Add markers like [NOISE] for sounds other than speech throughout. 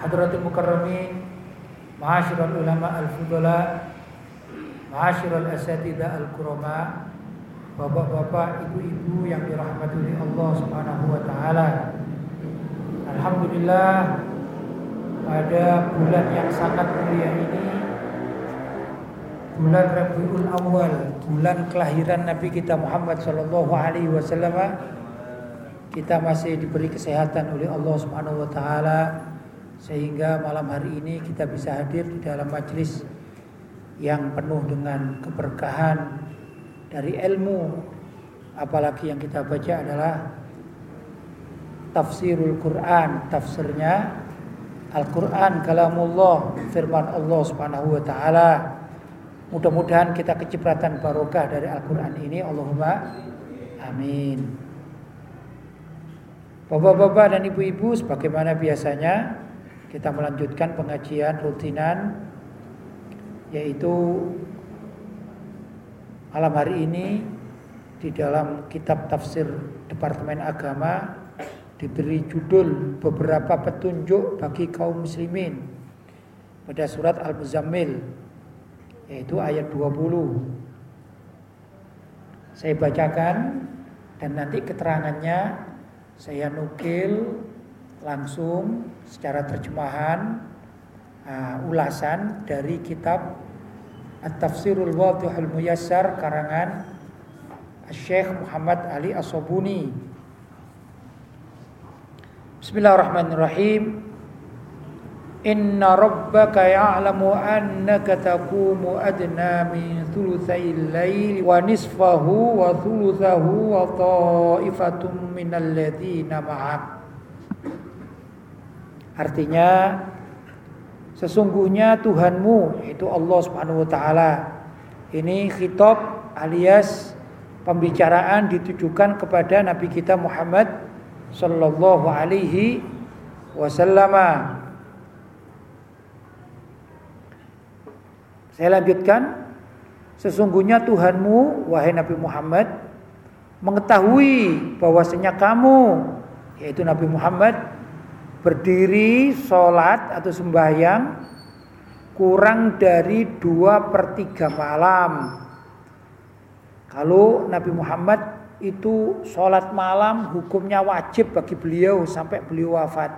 Hadratul Mukarramin Ma'asyiral ulama al-fudala Ma'asyiral asatidah al-kurama Bapak-bapak, ibu-ibu yang dirahmati oleh Allah Subhanahu wa taala. Alhamdulillah pada bulan yang sangat mulia ini bulan Rabiul Awal, bulan kelahiran Nabi kita Muhammad sallallahu alaihi wasallam kita masih diberi kesehatan oleh Allah Subhanahu wa taala sehingga malam hari ini kita bisa hadir di dalam majelis yang penuh dengan keberkahan dari ilmu. Apalagi yang kita baca adalah tafsirul Quran tafsirnya Al-Quran kalamullah firman Allah subhanahu wa ta'ala. Mudah-mudahan kita kecipratan barokah dari Al-Quran ini. Allahumma amin. Bapak-bapak dan ibu-ibu sebagaimana biasanya kita melanjutkan pengajian rutinan yaitu malam hari ini di dalam kitab tafsir Departemen Agama diberi judul beberapa petunjuk bagi kaum muslimin pada surat Al-Muzammil yaitu ayat 20. Saya bacakan dan nanti keterangannya saya nukil langsung secara terjemahan uh, ulasan dari kitab At-Tafsirul Wadhihul Muyassar karangan Syekh Muhammad Ali As-Sobuni. Bismillahirrahmanirrahim. Inna rabbaka ya'lamu annaka taqumu adna min thulutsayil laili wa nisfahu wa thulutsahu wa ta'ifatun minal ladzina ma'ak. Artinya Sesungguhnya Tuhanmu itu Allah Subhanahu wa taala. Ini khitab alias pembicaraan ditujukan kepada Nabi kita Muhammad sallallahu alaihi wasallam. Saya lanjutkan. Sesungguhnya Tuhanmu wahai Nabi Muhammad mengetahui bahwasanya kamu yaitu Nabi Muhammad berdiri sholat atau sembahyang kurang dari dua per tiga malam. Kalau Nabi Muhammad itu sholat malam hukumnya wajib bagi beliau sampai beliau wafat.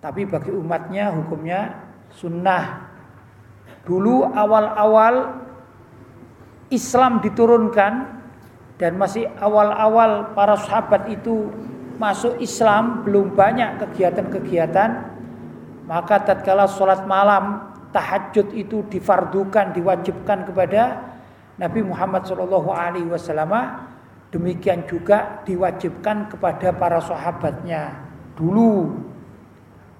Tapi bagi umatnya hukumnya sunnah. Dulu awal-awal Islam diturunkan dan masih awal-awal para sahabat itu masuk Islam belum banyak kegiatan-kegiatan maka tatkala sholat malam tahajud itu difardukan diwajibkan kepada Nabi Muhammad Shallallahu Alaihi Wasallam. Demikian juga diwajibkan kepada para sahabatnya dulu.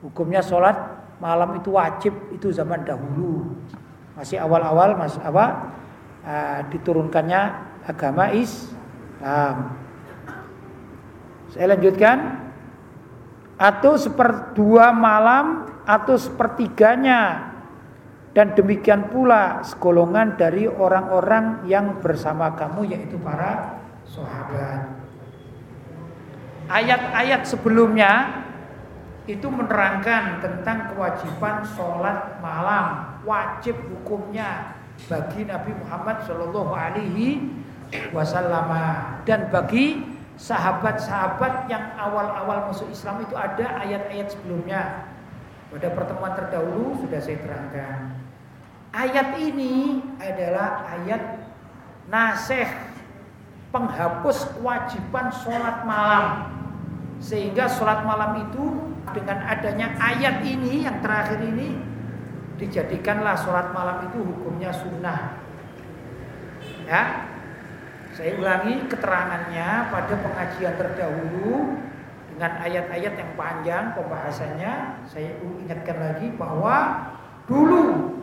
Hukumnya sholat malam itu wajib itu zaman dahulu. Masih awal-awal mas apa uh, diturunkannya agama Islam. Saya lanjutkan. Atau seperdua malam atau sepertiganya. Dan demikian pula segolongan dari orang-orang yang bersama kamu yaitu para sahabat. Ayat-ayat sebelumnya itu menerangkan tentang kewajiban sholat malam wajib hukumnya bagi Nabi Muhammad Shallallahu Alaihi Wasallam dan bagi sahabat-sahabat yang awal-awal masuk Islam itu ada ayat-ayat sebelumnya. Pada pertemuan terdahulu sudah saya terangkan. Ayat ini adalah ayat nasih penghapus kewajiban sholat malam. Sehingga sholat malam itu dengan adanya ayat ini yang terakhir ini dijadikanlah sholat malam itu hukumnya sunnah. Ya, saya ulangi keterangannya pada pengajian terdahulu dengan ayat-ayat yang panjang pembahasannya. Saya ingatkan lagi bahwa dulu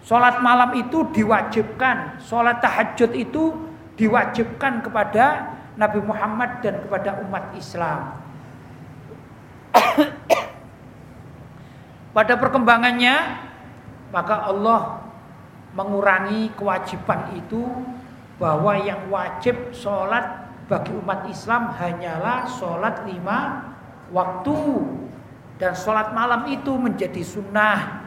sholat malam itu diwajibkan sholat tahajud itu diwajibkan kepada Nabi Muhammad dan kepada umat Islam. [COUGHS] Pada perkembangannya maka Allah mengurangi kewajiban itu bahwa yang wajib sholat bagi umat Islam hanyalah sholat lima waktu. Dan sholat malam itu menjadi sunnah.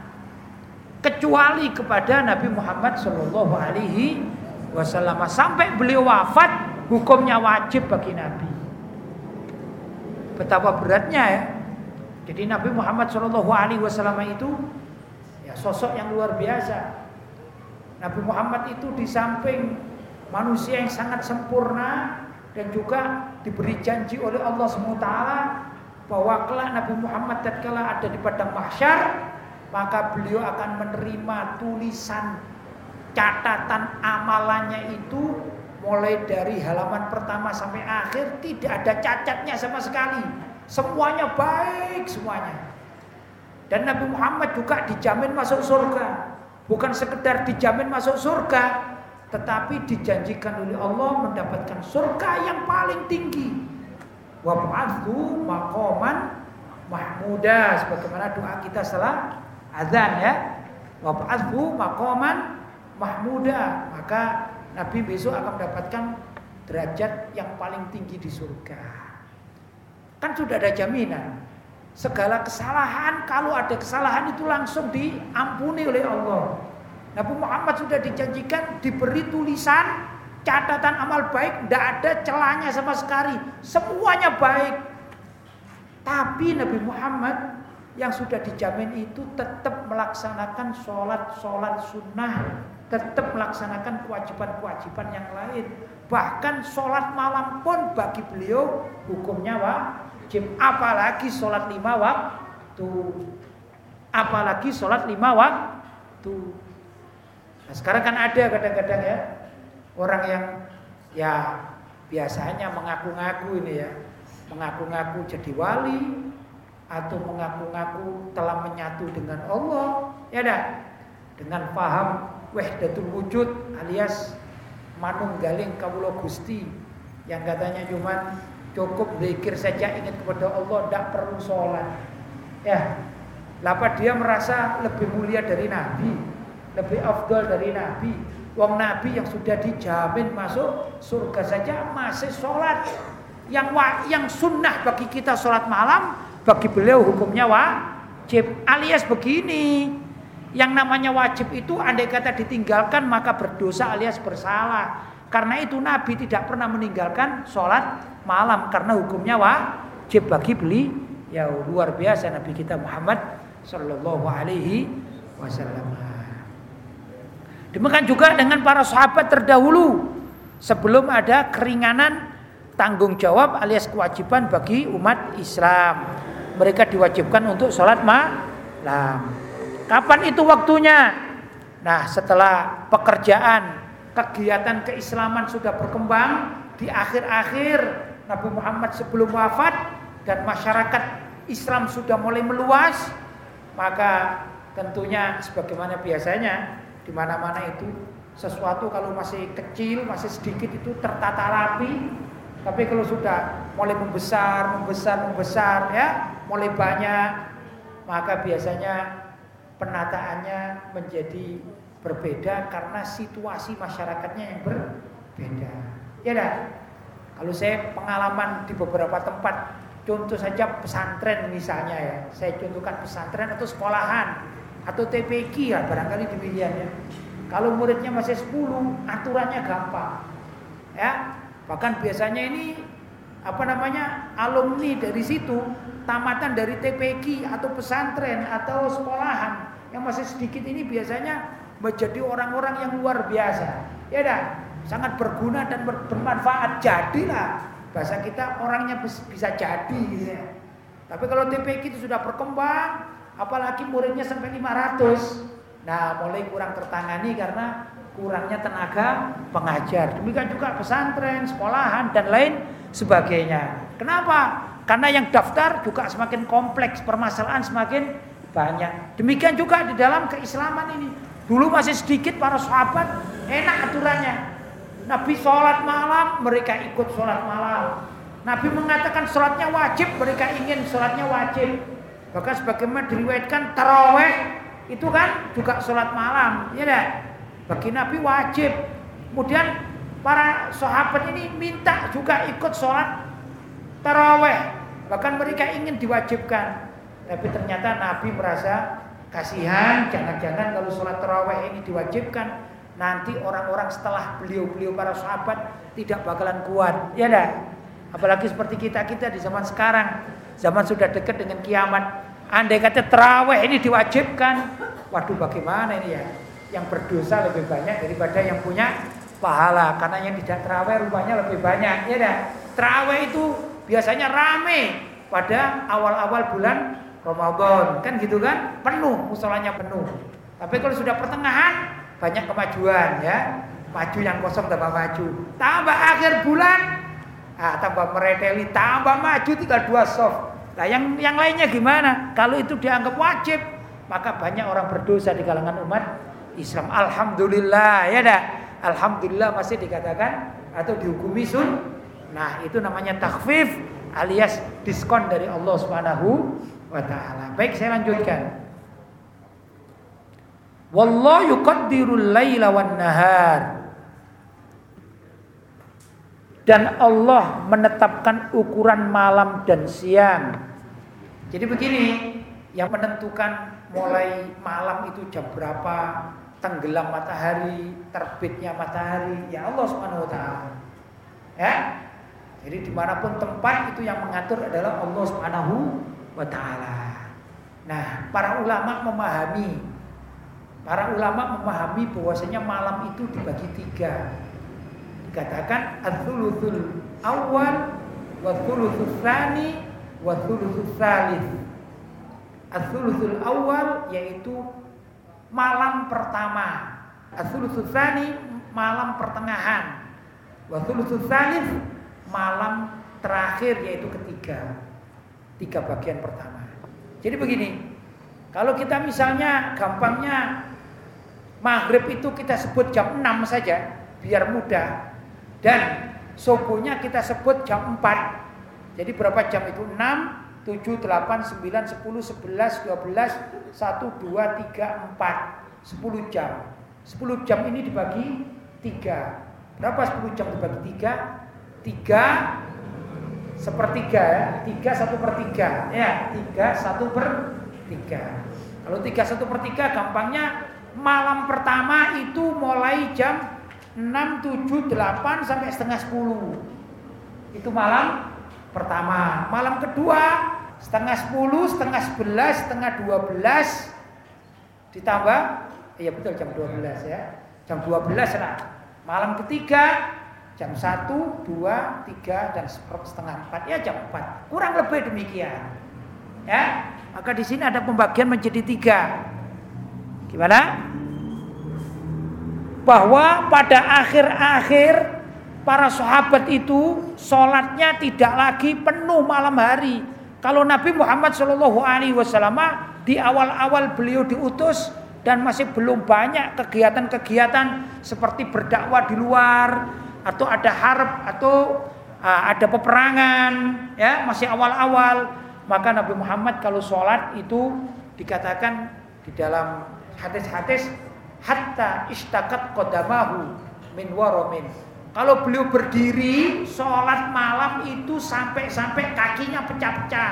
Kecuali kepada Nabi Muhammad Shallallahu Alaihi Wasallam. Sampai beliau wafat hukumnya wajib bagi Nabi. Betapa beratnya ya. Jadi Nabi Muhammad Shallallahu Alaihi Wasallam itu ya sosok yang luar biasa. Nabi Muhammad itu di samping manusia yang sangat sempurna dan juga diberi janji oleh Allah SWT bahwa kelak Nabi Muhammad tatkala ada di padang mahsyar maka beliau akan menerima tulisan catatan amalannya itu mulai dari halaman pertama sampai akhir tidak ada cacatnya sama sekali Semuanya baik semuanya. Dan Nabi Muhammad juga dijamin masuk surga. Bukan sekedar dijamin masuk surga, tetapi dijanjikan oleh Allah mendapatkan surga yang paling tinggi. Wa ba'athu maqaman mahmuda sebagaimana doa kita setelah azan ya. Wa ba'athu maqaman mahmuda. Maka Nabi besok akan mendapatkan derajat yang paling tinggi di surga. Kan sudah ada jaminan. Segala kesalahan, kalau ada kesalahan itu langsung diampuni oleh Allah. Nabi Muhammad sudah dijanjikan diberi tulisan catatan amal baik, tidak ada celahnya sama sekali. Semuanya baik. Tapi Nabi Muhammad yang sudah dijamin itu tetap melaksanakan sholat-sholat sunnah. Tetap melaksanakan kewajiban-kewajiban yang lain. Bahkan sholat malam pun bagi beliau hukumnya wajib apalagi sholat lima waktu apalagi sholat lima waktu nah, sekarang kan ada kadang-kadang ya orang yang ya biasanya mengaku-ngaku ini ya. Mengaku-ngaku jadi wali atau mengaku-ngaku telah menyatu dengan Allah ya dah dengan paham wahdatul wujud alias manunggaling kawula Gusti yang katanya cuman Cukup zikir saja ingat kepada Allah, tidak perlu sholat. Ya, Lapa dia merasa lebih mulia dari Nabi, lebih afdol dari Nabi. Wong Nabi yang sudah dijamin masuk surga saja masih sholat. Yang wa, yang sunnah bagi kita sholat malam, bagi beliau hukumnya wajib. Alias begini, yang namanya wajib itu andai kata ditinggalkan maka berdosa alias bersalah. Karena itu Nabi tidak pernah meninggalkan sholat malam karena hukumnya wajib bagi beli ya luar biasa Nabi kita Muhammad Shallallahu Alaihi Wasallam. Demikian juga dengan para sahabat terdahulu sebelum ada keringanan tanggung jawab alias kewajiban bagi umat Islam. Mereka diwajibkan untuk sholat malam. Kapan itu waktunya? Nah setelah pekerjaan kegiatan keislaman sudah berkembang di akhir-akhir Nabi Muhammad sebelum wafat dan masyarakat Islam sudah mulai meluas, maka tentunya sebagaimana biasanya di mana-mana itu sesuatu kalau masih kecil, masih sedikit itu tertata rapi, tapi kalau sudah mulai membesar, membesar, membesar ya, mulai banyak, maka biasanya penataannya menjadi berbeda karena situasi masyarakatnya yang berbeda. Ya dah. Kalau saya pengalaman di beberapa tempat, contoh saja pesantren misalnya ya, saya contohkan pesantren atau sekolahan atau TPQ ya barangkali demikian ya. Kalau muridnya masih 10, aturannya gampang. Ya, bahkan biasanya ini apa namanya alumni dari situ tamatan dari TPQ atau pesantren atau sekolahan yang masih sedikit ini biasanya menjadi orang-orang yang luar biasa. Ya dah, sangat berguna dan bermanfaat jadilah bahasa kita orangnya bisa jadi gitu ya. Tapi kalau TPK itu sudah berkembang, apalagi muridnya sampai 500, nah mulai kurang tertangani karena kurangnya tenaga pengajar. Demikian juga pesantren, sekolahan dan lain sebagainya. Kenapa? Karena yang daftar juga semakin kompleks, permasalahan semakin banyak. Demikian juga di dalam keislaman ini. Dulu masih sedikit para sahabat, enak aturannya. Nabi sholat malam, mereka ikut sholat malam. Nabi mengatakan sholatnya wajib, mereka ingin sholatnya wajib. Bahkan sebagaimana diriwayatkan taraweh itu kan juga sholat malam, ya dah. Bagi Nabi wajib. Kemudian para sahabat ini minta juga ikut sholat taraweh. Bahkan mereka ingin diwajibkan. Tapi ternyata Nabi merasa kasihan, jangan-jangan kalau sholat taraweh ini diwajibkan, nanti orang-orang setelah beliau-beliau para sahabat tidak bakalan kuat. Ya dah. Apalagi seperti kita-kita di zaman sekarang. Zaman sudah dekat dengan kiamat. Andai kata terawih ini diwajibkan. Waduh bagaimana ini ya. Yang berdosa lebih banyak daripada yang punya pahala. Karena yang tidak terawih rupanya lebih banyak. Ya dah. Terawih itu biasanya rame pada awal-awal bulan Ramadan. Kan gitu kan? Penuh, musolanya penuh. Tapi kalau sudah pertengahan banyak kemajuan ya. Maju yang kosong tambah maju. Tambah akhir bulan Ah, tambah mereteli, tambah maju tinggal dua soft. Nah, yang yang lainnya gimana? Kalau itu dianggap wajib, maka banyak orang berdosa di kalangan umat Islam. Alhamdulillah, ya dah. Alhamdulillah masih dikatakan atau dihukumi sun. Nah, itu namanya takfif alias diskon dari Allah Subhanahu wa taala. Baik, saya lanjutkan. Wallahu yuqaddirul laila wan nahar dan Allah menetapkan ukuran malam dan siang. Jadi begini, yang menentukan mulai malam itu jam berapa, tenggelam matahari, terbitnya matahari, ya Allah Subhanahu wa taala. Ya. Jadi di mana pun tempat itu yang mengatur adalah Allah Subhanahu wa taala. Nah, para ulama memahami Para ulama memahami bahwasanya malam itu dibagi tiga dikatakan adzulutul awal wa dzulutul tsani wa dzulutul tsalits. Adzulutul awal yaitu malam pertama. Tsani malam pertengahan. Wa dzulutul tsalits malam terakhir yaitu ketiga. Tiga bagian pertama. Jadi begini, kalau kita misalnya gampangnya maghrib itu kita sebut jam 6 saja biar mudah dan subuhnya kita sebut jam 4. Jadi berapa jam itu? 6, 7, 8, 9, 10, 11, 12, 1, 2, 3, 4. 10 jam. 10 jam ini dibagi 3. Berapa 10 jam dibagi 3? 3 sepertiga ya. 3 1 per 3. Ya, 3 1 per 3. Kalau 3 1 per 3 gampangnya malam pertama itu mulai jam 6, 7, 8 sampai setengah 10. Itu malam pertama. Malam kedua setengah 10, setengah 11, setengah 12 ditambah iya betul jam 12 ya. Jam 12 lah. Malam ketiga jam 1, 2, 3 dan setengah 4 ya jam 4. Kurang lebih demikian. Ya. Maka di sini ada pembagian menjadi tiga. Gimana? Bahwa pada akhir-akhir para sahabat itu sholatnya tidak lagi penuh malam hari. Kalau Nabi Muhammad Shallallahu Alaihi Wasallam di awal-awal beliau diutus dan masih belum banyak kegiatan-kegiatan seperti berdakwah di luar atau ada harap atau uh, ada peperangan ya masih awal-awal maka Nabi Muhammad kalau sholat itu dikatakan di dalam hadis-hadis hatta istakat kodamahu min waromin. Kalau beliau berdiri sholat malam itu sampai-sampai kakinya pecah-pecah.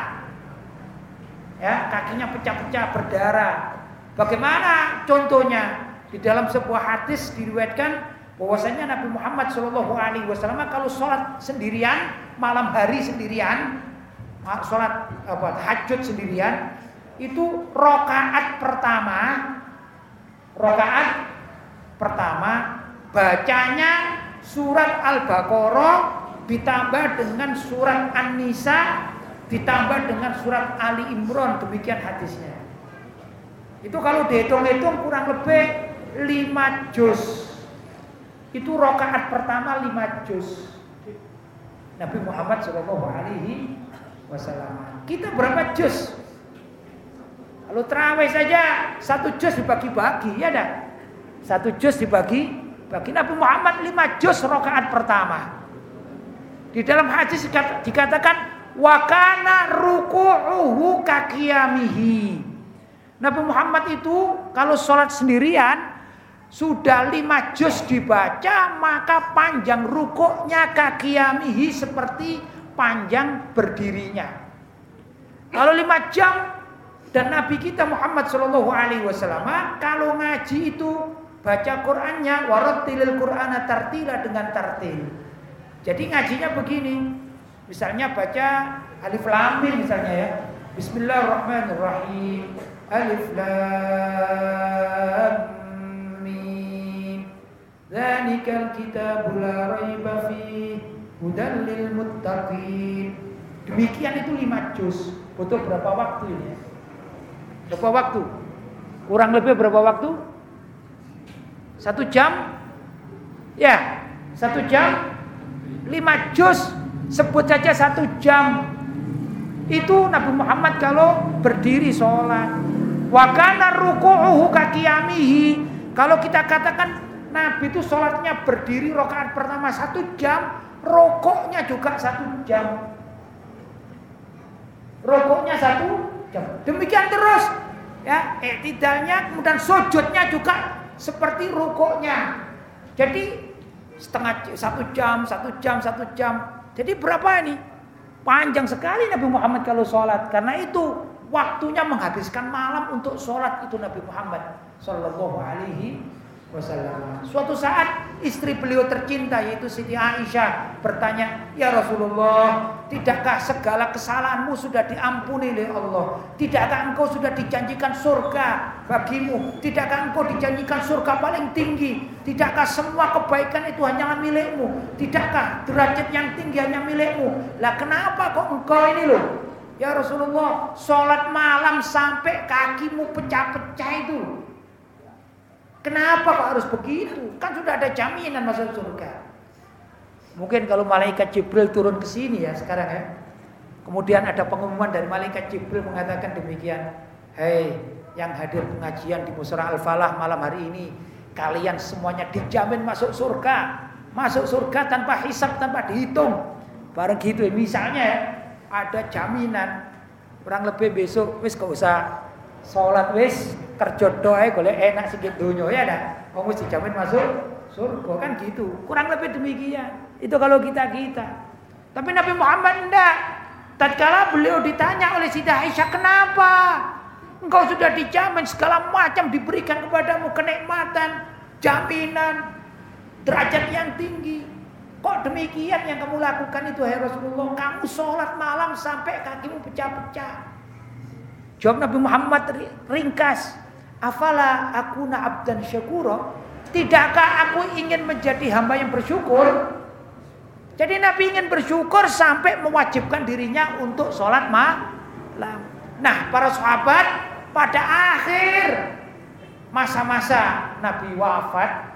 Ya, kakinya pecah-pecah berdarah. Bagaimana contohnya? Di dalam sebuah hadis diriwayatkan bahwasanya Nabi Muhammad Shallallahu Alaihi Wasallam kalau sholat sendirian malam hari sendirian sholat apa hajud sendirian itu rokaat pertama Rokaat pertama bacanya surat Al-Baqarah ditambah dengan surat An-Nisa ditambah dengan surat Ali Imran demikian hadisnya. Itu kalau dihitung-hitung kurang lebih 5 juz. Itu rokaat pertama 5 juz. Nabi Muhammad wasallam. Kita berapa juz? Kalau terawih saja satu juz dibagi-bagi, ya dah. Satu juz dibagi bagi Nabi Muhammad lima juz rokaat pertama. Di dalam hadis dikatakan wakana ruku'uhu kakiyamihi. Nabi Muhammad itu kalau sholat sendirian sudah lima juz dibaca maka panjang rukuknya kakiyamihi seperti panjang berdirinya. Kalau lima jam dan Nabi kita Muhammad Shallallahu Alaihi Wasallam kalau ngaji itu baca Qurannya warattilil Qur'ana tartila dengan tartil. Jadi ngajinya begini. Misalnya baca alif lam mim misalnya ya. Bismillahirrahmanirrahim. Alif lam mim. Dzalikal kitabul la raiba fi hudal lil muttaqin. Demikian itu lima juz. Butuh berapa waktu ini? Ya? Berapa waktu? Kurang lebih berapa waktu? Satu jam? Ya, satu jam. Lima juz, sebut saja satu jam. Itu Nabi Muhammad kalau berdiri sholat. Wakana ruku'uhu kakiyamihi. Kalau kita katakan Nabi itu sholatnya berdiri rokaat pertama satu jam, rokoknya juga satu jam. Rokoknya satu. Demikian terus. Ya, tidaknya kemudian sujudnya juga seperti rukuknya. Jadi setengah satu jam, satu jam, satu jam. Jadi berapa ini? Panjang sekali Nabi Muhammad kalau sholat. Karena itu waktunya menghabiskan malam untuk sholat itu Nabi Muhammad Shallallahu Alaihi wasallam. Suatu saat istri beliau tercinta yaitu Siti Aisyah bertanya, "Ya Rasulullah, tidakkah segala kesalahanmu sudah diampuni oleh Allah? Tidakkah engkau sudah dijanjikan surga bagimu? Tidakkah engkau dijanjikan surga paling tinggi? Tidakkah semua kebaikan itu hanyalah milikmu? Tidakkah derajat yang tinggi hanya milikmu? Lah kenapa kok engkau ini loh Ya Rasulullah, sholat malam sampai kakimu pecah-pecah itu. Kenapa kok harus begitu? Kan sudah ada jaminan masuk surga. Mungkin kalau malaikat Jibril turun ke sini ya sekarang ya. Kemudian ada pengumuman dari malaikat Jibril mengatakan demikian. Hei yang hadir pengajian di Musra Al-Falah malam hari ini. Kalian semuanya dijamin masuk surga. Masuk surga tanpa hisap, tanpa dihitung. Bareng gitu misalnya ya, ada jaminan. Kurang lebih besok wis gak usah sholat wis kerja doa golek enak sedikit dunia ya dah. Wis dijamin masuk surga kan gitu. Kurang lebih demikian. Itu kalau kita-kita. Tapi Nabi Muhammad enggak. Tatkala beliau ditanya oleh Siti Aisyah, "Kenapa? Engkau sudah dijamin segala macam diberikan kepadamu kenikmatan, jaminan, derajat yang tinggi. Kok demikian yang kamu lakukan itu hai Rasulullah? Kamu sholat malam sampai kakimu pecah-pecah. Jawab Nabi Muhammad ringkas. Afala aku abdan syakuro. Tidakkah aku ingin menjadi hamba yang bersyukur? Jadi Nabi ingin bersyukur sampai mewajibkan dirinya untuk sholat malam. Nah para sahabat pada akhir masa-masa Nabi wafat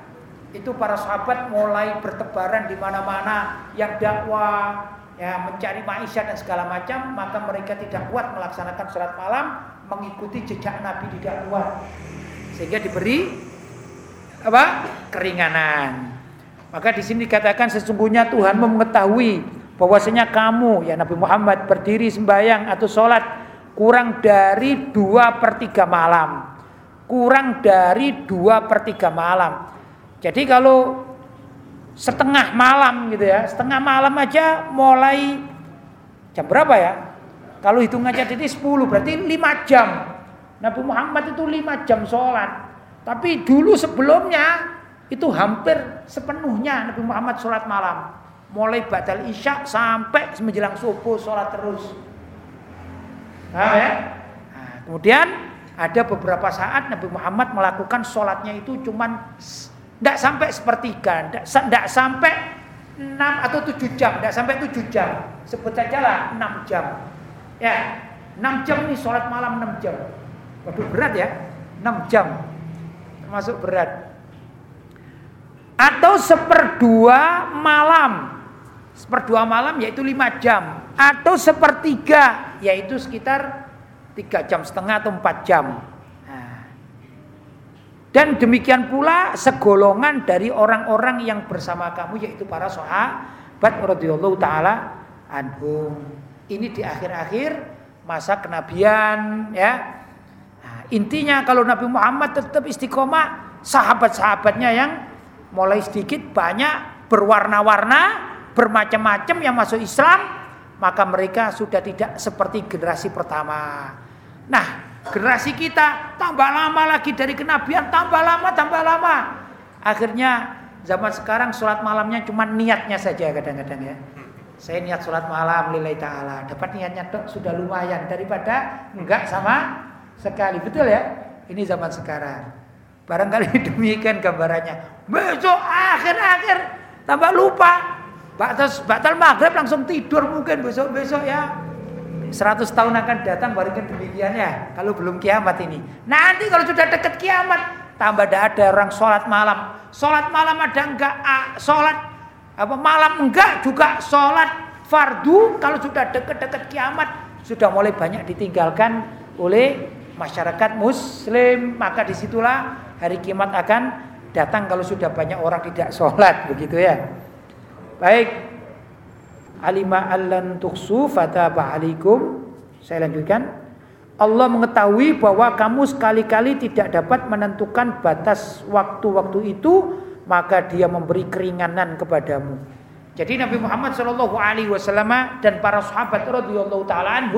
itu para sahabat mulai bertebaran di mana-mana yang dakwah ya mencari maisha dan segala macam maka mereka tidak kuat melaksanakan sholat malam mengikuti jejak Nabi tidak kuat sehingga diberi apa? Keringanan. Maka di sini dikatakan sesungguhnya Tuhan mengetahui bahwasanya kamu ya Nabi Muhammad berdiri sembahyang atau sholat kurang dari dua per tiga malam. Kurang dari dua per tiga malam. Jadi kalau setengah malam gitu ya. Setengah malam aja mulai jam berapa ya? Kalau hitung aja jadi 10 berarti 5 jam. Nabi Muhammad itu 5 jam sholat. Tapi dulu sebelumnya itu hampir sepenuhnya Nabi Muhammad sholat malam. Mulai badal isya sampai menjelang subuh sholat terus. Nah, ya? Nah, kemudian ada beberapa saat Nabi Muhammad melakukan sholatnya itu cuman tidak sampai sepertiga, tidak sampai 6 atau 7 jam, tidak sampai 7 jam. Sebut saja lah 6 jam. Ya, 6 jam ini sholat malam 6 jam. Waduh berat ya, 6 jam. Termasuk berat. Atau seperdua malam. Seperdua malam yaitu lima jam. Atau sepertiga yaitu sekitar tiga jam setengah atau empat jam. Dan demikian pula segolongan dari orang-orang yang bersama kamu yaitu para sahabat radhiyallahu taala anhum. Ini di akhir-akhir masa kenabian ya. Nah, intinya kalau Nabi Muhammad tetap istiqomah, sahabat-sahabatnya yang mulai sedikit banyak berwarna-warna bermacam-macam yang masuk Islam, maka mereka sudah tidak seperti generasi pertama. Nah, generasi kita tambah lama lagi dari kenabian, tambah lama, tambah lama. Akhirnya zaman sekarang sholat malamnya cuma niatnya saja kadang-kadang ya. Saya niat sholat malam lillahi ta'ala. Dapat niatnya dok sudah lumayan daripada enggak sama sekali. Betul ya? Ini zaman sekarang. Barangkali [LAUGHS] demikian gambarannya. Besok akhir-akhir tambah lupa Batal, batal maghrib langsung tidur mungkin besok-besok ya. 100 tahun akan datang baru demikian ya kalau belum kiamat ini. Nanti kalau sudah dekat kiamat tambah ada orang sholat malam. Sholat malam ada enggak sholat apa malam enggak juga sholat fardu? Kalau sudah dekat-dekat kiamat sudah mulai banyak ditinggalkan oleh masyarakat muslim. Maka di situlah hari kiamat akan datang kalau sudah banyak orang tidak sholat begitu ya. Baik. Alima allan tuksu fataba alaikum. Saya lanjutkan. Allah mengetahui bahwa kamu sekali-kali tidak dapat menentukan batas waktu-waktu itu, maka Dia memberi keringanan kepadamu. Jadi Nabi Muhammad Shallallahu Alaihi Wasallam dan para sahabat radhiyallahu taala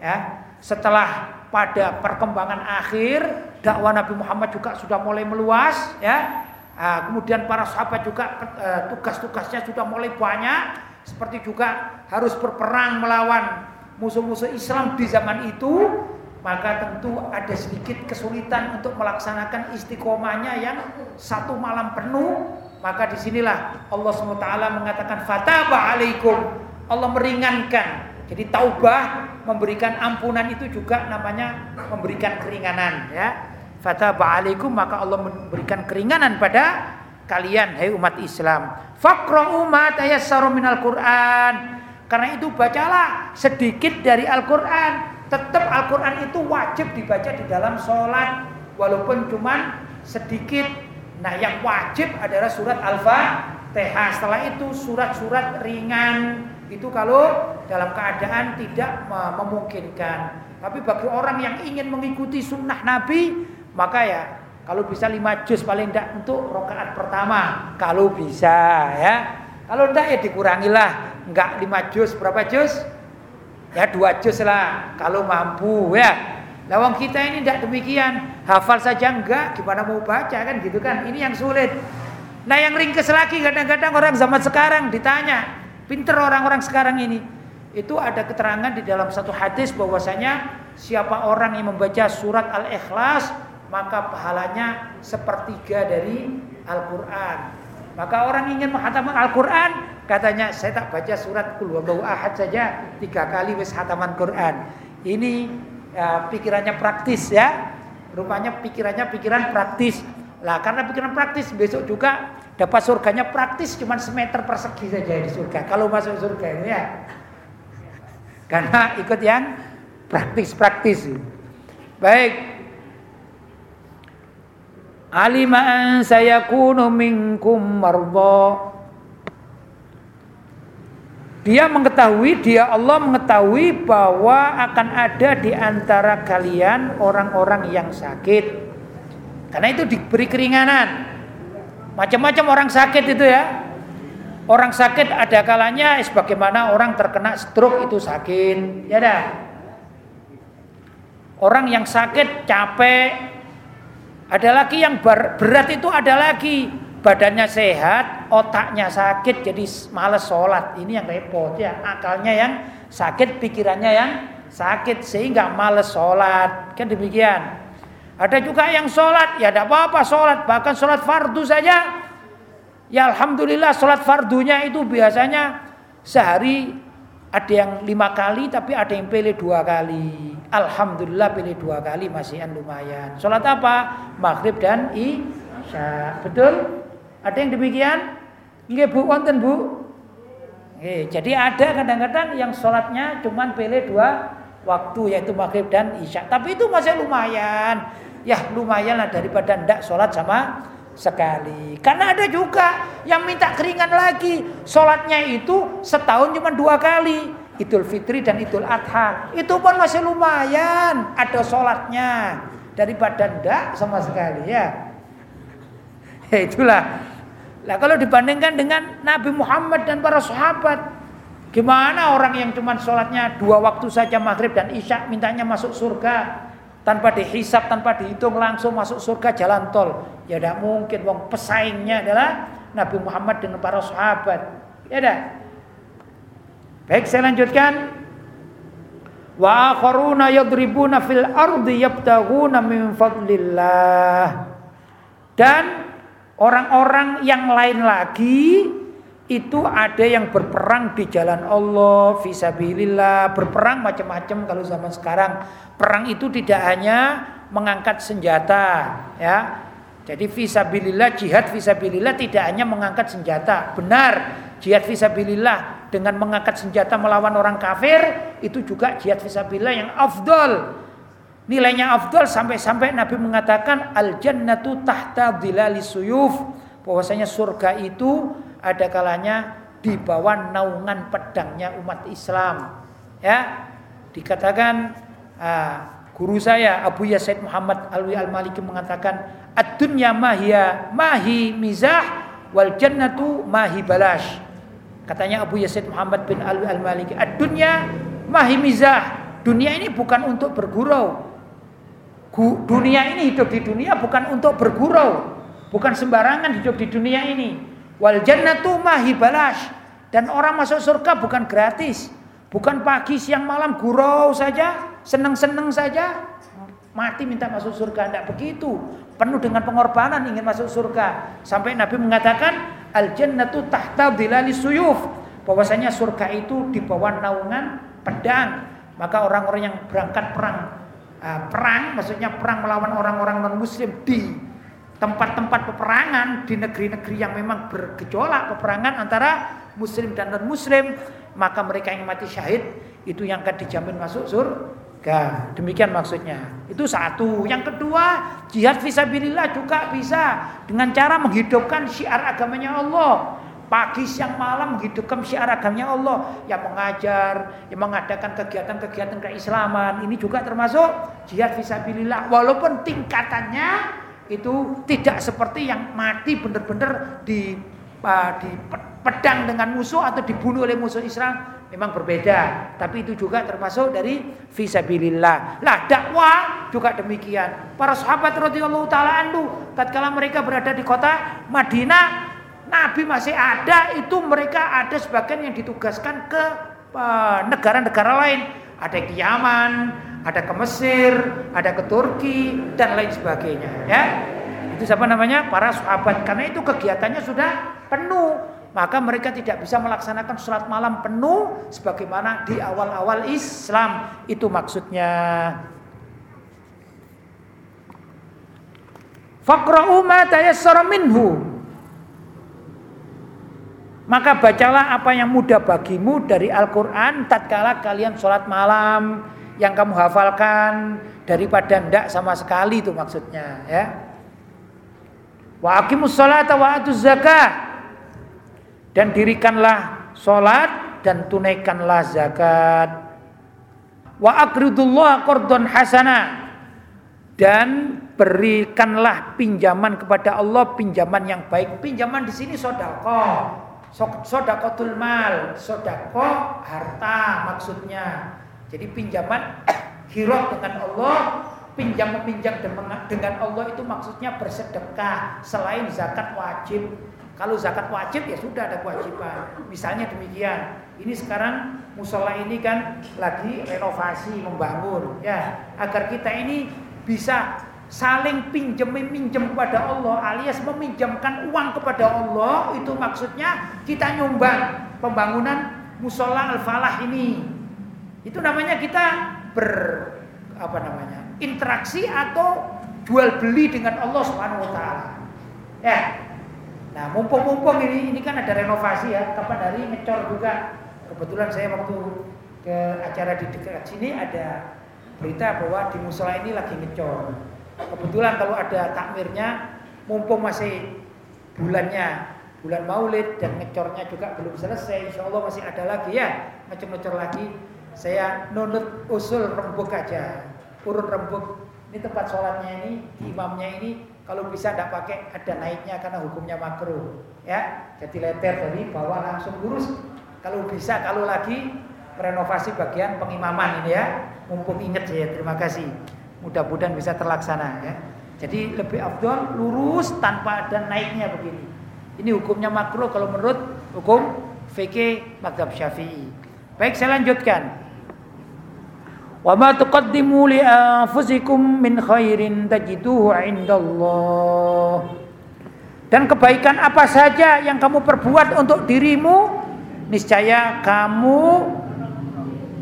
ya, setelah pada perkembangan akhir dakwah Nabi Muhammad juga sudah mulai meluas, ya, Nah, kemudian para sahabat juga uh, tugas-tugasnya sudah mulai banyak, seperti juga harus berperang melawan musuh-musuh Islam di zaman itu, maka tentu ada sedikit kesulitan untuk melaksanakan istiqomahnya yang satu malam penuh. Maka di sinilah Allah SWT mengatakan fataba alaikum. Allah meringankan. Jadi taubah memberikan ampunan itu juga namanya memberikan keringanan ya. Fataba alaikum maka Allah memberikan keringanan pada kalian hai umat Islam. Faqra'u ma tayassaru minal Qur'an. Karena itu bacalah sedikit dari Al-Qur'an. Tetap Al-Qur'an itu wajib dibaca di dalam sholat walaupun cuma sedikit. Nah, yang wajib adalah surat Al-Fatihah. Setelah itu surat-surat ringan itu kalau dalam keadaan tidak memungkinkan. Tapi bagi orang yang ingin mengikuti sunnah Nabi maka ya kalau bisa lima juz paling tidak untuk rokaat pertama kalau bisa ya. Kalau tidak ya dikurangilah enggak lima juz berapa juz? Ya dua juz lah kalau mampu ya. Lawang kita ini tidak demikian hafal saja enggak gimana mau baca kan gitu kan ini yang sulit. Nah yang ringkes lagi kadang-kadang orang zaman sekarang ditanya pinter orang-orang sekarang ini itu ada keterangan di dalam satu hadis bahwasanya siapa orang yang membaca surat al-ikhlas maka pahalanya sepertiga dari Al-Quran. Maka orang ingin menghataman Al-Quran, katanya saya tak baca surat Kul Ahad saja tiga kali wis hataman Quran. Ini ya, pikirannya praktis ya, rupanya pikirannya pikiran praktis. Lah karena pikiran praktis besok juga dapat surganya praktis cuma semeter persegi saja di surga. Kalau masuk surga ini ya, karena ikut yang praktis-praktis. Baik, Alimaan saya kuno minkum marbo. Dia mengetahui, dia Allah mengetahui bahwa akan ada di antara kalian orang-orang yang sakit. Karena itu diberi keringanan. Macam-macam orang sakit itu ya. Orang sakit ada kalanya sebagaimana orang terkena stroke itu sakit, ya dah. Orang yang sakit capek, ada lagi yang berat itu ada lagi badannya sehat, otaknya sakit jadi males sholat. Ini yang repot ya. Akalnya yang sakit, pikirannya yang sakit sehingga males sholat. Kan demikian. Ada juga yang sholat, ya tidak apa-apa sholat. Bahkan sholat fardu saja. Ya Alhamdulillah sholat fardunya itu biasanya sehari ada yang lima kali tapi ada yang pilih dua kali. Alhamdulillah pilih dua kali masih lumayan. Sholat apa? Maghrib dan isya. Betul? Ada yang demikian? Nggih Bu, wonten Bu? Eh, jadi ada kadang-kadang yang sholatnya cuma pilih dua waktu yaitu maghrib dan isya. Tapi itu masih lumayan. Ya lumayan lah daripada ndak sholat sama sekali. Karena ada juga yang minta keringan lagi. Sholatnya itu setahun cuma dua kali. Idul Fitri dan Idul Adha. Itu pun masih lumayan. Ada sholatnya. Daripada ndak sama sekali ya. [LAUGHS] Ya itulah. Lah kalau dibandingkan dengan Nabi Muhammad dan para sahabat. Gimana orang yang cuma sholatnya dua waktu saja maghrib dan isya mintanya masuk surga tanpa dihisap, tanpa dihitung langsung masuk surga jalan tol. Ya tidak mungkin. Wong pesaingnya adalah Nabi Muhammad dengan para sahabat. Ya dah. Baik, saya lanjutkan. Wa akharuna yadribuna fil ardi yabtaguna min fadlillah. Dan orang-orang yang lain lagi itu ada yang berperang di jalan Allah, visabilillah, berperang macam-macam kalau zaman sekarang. Perang itu tidak hanya mengangkat senjata, ya. Jadi visabilillah, jihad visabilillah tidak hanya mengangkat senjata. Benar, jihad visabilillah dengan mengangkat senjata melawan orang kafir itu juga jihad visabilillah yang afdol. Nilainya afdol sampai-sampai Nabi mengatakan al jannatu tahta dhilalis suyuf. Bahwasanya surga itu ada kalanya di bawah naungan pedangnya umat Islam. Ya, dikatakan uh, guru saya Abu Yasid Muhammad Alwi Al Maliki mengatakan ad-dunya mahia mahi mizah wal jannatu mahi balash. Katanya Abu Yasid Muhammad bin Alwi Al Maliki ad-dunya mahi mizah. Dunia ini bukan untuk bergurau. Dunia ini hidup di dunia bukan untuk bergurau. Bukan sembarangan hidup di dunia ini. Wal jannatu mahi balash dan orang masuk surga bukan gratis. Bukan pagi siang malam gurau saja, seneng-seneng saja, mati minta masuk surga tidak begitu. Penuh dengan pengorbanan ingin masuk surga. Sampai Nabi mengatakan al jannatu tahta dhilali suyuf. Bahwasanya surga itu di bawah naungan pedang. Maka orang-orang yang berangkat perang uh, perang maksudnya perang melawan orang-orang non muslim di tempat-tempat peperangan di negeri-negeri yang memang bergejolak peperangan antara muslim dan non muslim maka mereka yang mati syahid itu yang akan dijamin masuk surga. Demikian maksudnya. Itu satu. Yang kedua jihad visabilillah juga bisa dengan cara menghidupkan syiar agamanya Allah. Pagi siang malam menghidupkan syiar agamanya Allah. Yang mengajar yang mengadakan kegiatan-kegiatan keislaman. Ini juga termasuk jihad visabilillah. Walaupun tingkatannya itu tidak seperti yang mati benar-benar di uh, di pedang dengan musuh atau dibunuh oleh musuh Islam memang berbeda. Tapi itu juga termasuk dari fisabilillah. Lah dakwah juga demikian. Para sahabat radhiyallahu taala anhu tatkala mereka berada di kota Madinah Nabi masih ada itu mereka ada sebagian yang ditugaskan ke uh, negara-negara uh, lain. Ada ke Yaman ada ke Mesir, ada ke Turki dan lain sebagainya, ya. Itu siapa namanya? Para sahabat. Karena itu kegiatannya sudah penuh, maka mereka tidak bisa melaksanakan sholat malam penuh sebagaimana di awal-awal Islam. Itu maksudnya. Faqra'u ma tayassara minhu. Maka bacalah apa yang mudah bagimu dari Al-Quran tatkala kalian sholat malam yang kamu hafalkan daripada ndak sama sekali itu maksudnya ya. Wa aqimus sholata wa atuz zakah. Dan dirikanlah salat dan tunaikanlah zakat. Wa aqridullah qardon hasana. Dan berikanlah pinjaman kepada Allah pinjaman yang baik. Pinjaman di sini sodako. Sodakotul mal, sodako harta maksudnya. Jadi pinjaman [COUGHS] hirot dengan Allah, pinjam meminjam dengan Allah itu maksudnya bersedekah selain zakat wajib. Kalau zakat wajib ya sudah ada kewajiban. Misalnya demikian. Ini sekarang musola ini kan lagi renovasi membangun ya agar kita ini bisa saling pinjam meminjam kepada Allah alias meminjamkan uang kepada Allah itu maksudnya kita nyumbang pembangunan musola al-falah ini itu namanya kita ber apa namanya? interaksi atau jual beli dengan Allah Subhanahu wa taala. Ya. Nah, mumpung-mumpung ini ini kan ada renovasi ya, kapan hari ngecor juga. Kebetulan saya waktu ke acara di dekat sini ada berita bahwa di musola ini lagi ngecor. Kebetulan kalau ada takmirnya, mumpung masih bulannya bulan Maulid dan ngecornya juga belum selesai, insya Allah masih ada lagi ya ngecor-ngecor lagi. Saya nunut usul rembuk aja, urun rembuk. Ini tempat sholatnya ini, imamnya ini kalau bisa tidak pakai ada naiknya karena hukumnya makruh, ya. Jadi letter dari bawah langsung lurus. Kalau bisa, kalau lagi renovasi bagian pengimaman ini ya. Mumpung ingat ya, terima kasih. Mudah-mudahan bisa terlaksana ya. Jadi lebih afdol lurus tanpa ada naiknya begini. Ini hukumnya makruh kalau menurut hukum fikih mazhab Syafi'i. Baik, saya lanjutkan. Wa ma tuqaddimu li anfusikum min khairin tajiduhu indallah. Dan kebaikan apa saja yang kamu perbuat untuk dirimu, niscaya kamu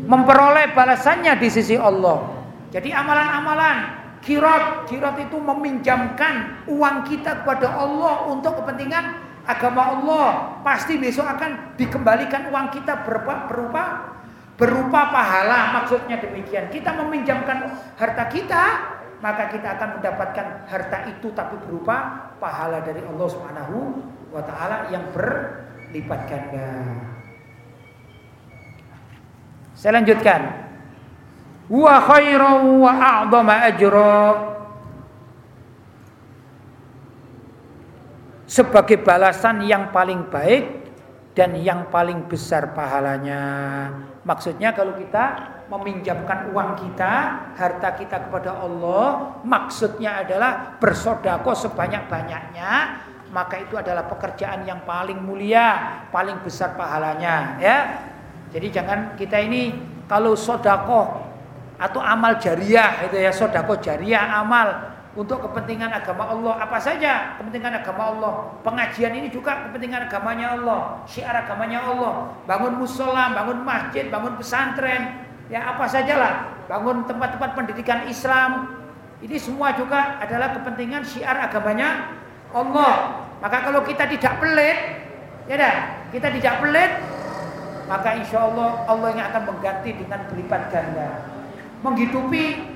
memperoleh balasannya di sisi Allah. Jadi amalan-amalan kirat, kirat itu meminjamkan uang kita kepada Allah untuk kepentingan agama Allah. Pasti besok akan dikembalikan uang kita berupa, berupa berupa pahala maksudnya demikian kita meminjamkan harta kita maka kita akan mendapatkan harta itu tapi berupa pahala dari Allah Subhanahu wa taala yang berlipat ganda. Saya lanjutkan. Wa khairu wa a'dama ajra. Sebagai balasan yang paling baik dan yang paling besar pahalanya. Maksudnya kalau kita meminjamkan uang kita, harta kita kepada Allah, maksudnya adalah bersodako sebanyak-banyaknya, maka itu adalah pekerjaan yang paling mulia, paling besar pahalanya. Ya, jadi jangan kita ini kalau sodako atau amal jariah itu ya sodako jariah amal untuk kepentingan agama Allah apa saja kepentingan agama Allah. Pengajian ini juga kepentingan agamanya Allah syiar agamanya Allah. Bangun musola bangun masjid bangun pesantren ya apa sajalah. Bangun tempat-tempat pendidikan Islam. Ini semua juga adalah kepentingan syiar agamanya Allah. Maka kalau kita tidak pelit ya dah kita tidak pelit maka insya Allah Allah yang akan mengganti dengan berlipat ganda. Menghidupi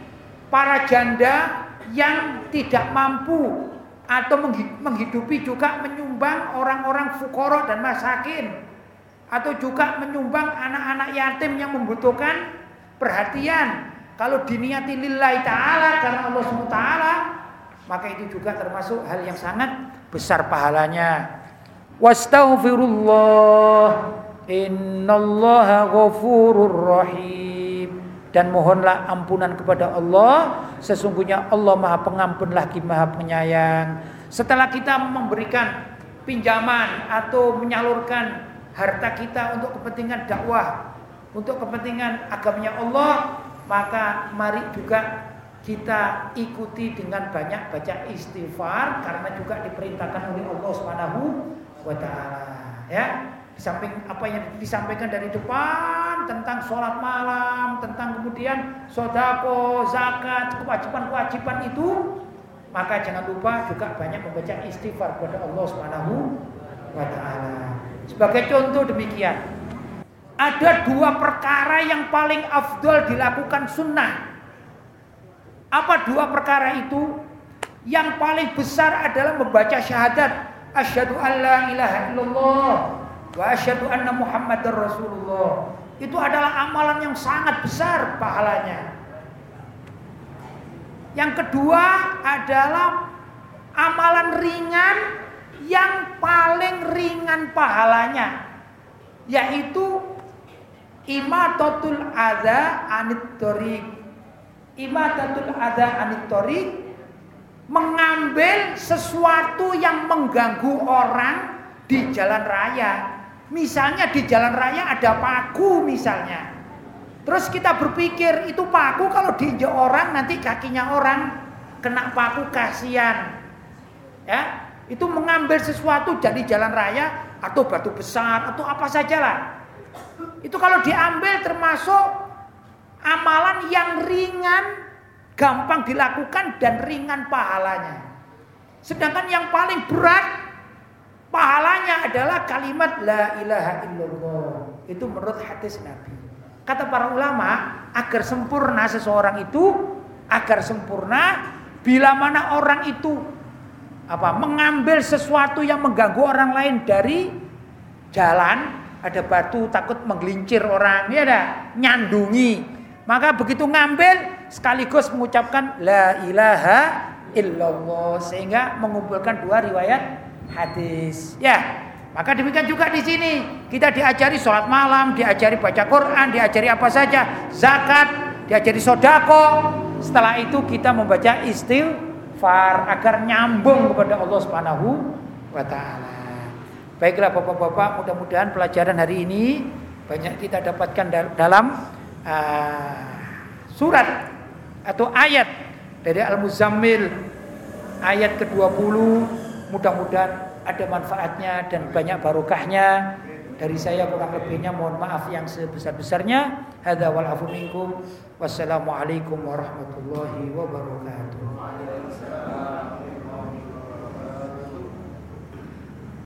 para janda yang tidak mampu atau menghidupi juga menyumbang orang-orang fukoro dan masakin atau juga menyumbang anak-anak yatim yang membutuhkan perhatian. Kalau diniati lillahi ta'ala karena Allah SWT maka itu juga termasuk hal yang sangat besar pahalanya. Wastaghfirullah. Innallaha ghafurur rahim dan mohonlah ampunan kepada Allah. Sesungguhnya Allah Maha Pengampun lagi Maha Penyayang. Setelah kita memberikan pinjaman atau menyalurkan harta kita untuk kepentingan dakwah untuk kepentingan agamanya Allah maka mari juga kita ikuti dengan banyak baca istighfar karena juga diperintahkan oleh Allah Subhanahu wa taala ya di samping apa yang disampaikan dari depan tentang sholat malam, tentang kemudian sodako, zakat, kewajiban-kewajiban itu, maka jangan lupa juga banyak membaca istighfar kepada Allah Subhanahu wa taala. Sebagai contoh demikian, ada dua perkara yang paling afdol dilakukan sunnah. Apa dua perkara itu? Yang paling besar adalah membaca syahadat asyhadu alla ilaha illallah wa asyhadu anna Muhammadar Rasulullah. Itu adalah amalan yang sangat besar pahalanya. Yang kedua adalah amalan ringan yang paling ringan pahalanya yaitu imatatul adza anit tariq. Imatatul adza anit tariq mengambil sesuatu yang mengganggu orang di jalan raya Misalnya di jalan raya ada paku misalnya. Terus kita berpikir itu paku kalau diinjak orang nanti kakinya orang kena paku kasihan. Ya, itu mengambil sesuatu dari jalan raya atau batu besar atau apa sajalah. Itu kalau diambil termasuk amalan yang ringan, gampang dilakukan dan ringan pahalanya. Sedangkan yang paling berat pahalanya adalah kalimat la ilaha illallah. Itu menurut hadis Nabi. Kata para ulama, agar sempurna seseorang itu, agar sempurna bila mana orang itu apa mengambil sesuatu yang mengganggu orang lain dari jalan ada batu takut menggelincir orang ya ada nyandungi maka begitu ngambil sekaligus mengucapkan la ilaha illallah sehingga mengumpulkan dua riwayat hadis. Ya maka demikian juga di sini. Kita diajari sholat malam diajari baca Quran diajari apa saja. Zakat diajari sodako. Setelah itu kita membaca istighfar agar nyambung kepada Allah Subhanahu wa taala. Baiklah Bapak-bapak, mudah-mudahan pelajaran hari ini banyak kita dapatkan dalam uh, surat atau ayat dari Al-Muzammil ayat ke-20 Mudah-mudahan ada manfaatnya dan banyak barokahnya. Dari saya kurang lebihnya mohon maaf yang sebesar-besarnya. Hadza wal afu minkum. Wassalamualaikum warahmatullahi wabarakatuh.